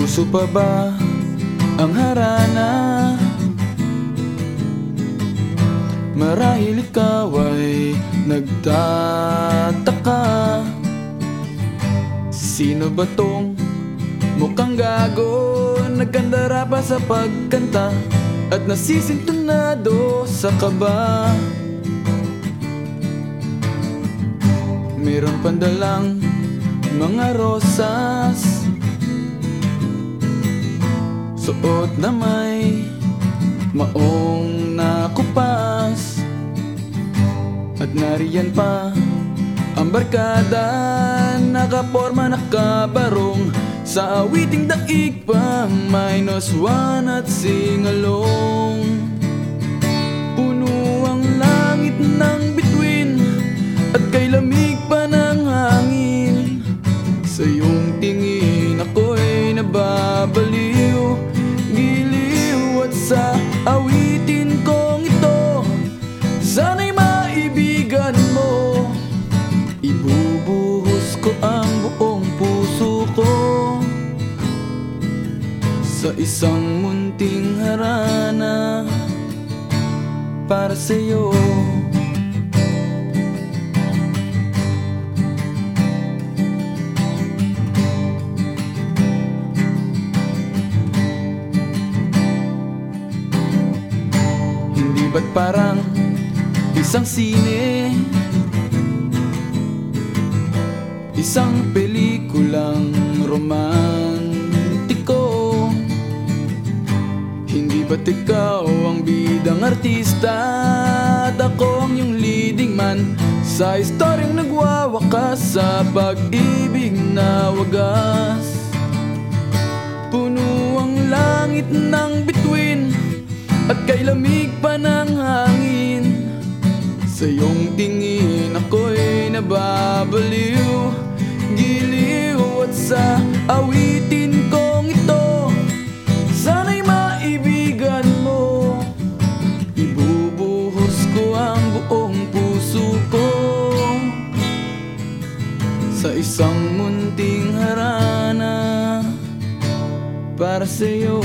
Puso pa ba ang harana? Marahil ikaw ay nagtataka. Sino ba tong mukhang gago Nagkandara pa sa pagkanta At nasisintunado sa kaba? Meron pandalang mga rosas Suot na may maong nakupas. At nariyan pa ang barkada. Nakaporma nakabarong. Sa awiting daig pa Minus one at singalong Sana'y maibigan mo. Ibubuhos ko ang buong puso ko. Sa isang munting harana Para sa'yo. Hindi ba't parang isang sine. Isang pelikulang romantiko. Hindi ba't ikaw ang bidang artista? At ako ang iyong leading man. Sa istoryang nagwawakas sa pag-ibig na wagas. Puno ang langit ng bituin At kay lamig nababaliw Giliw at sa awitin kong ito Sana'y maibigan mo. Ibubuhos ko ang buong puso ko Sa isang munting harana Para sa'yo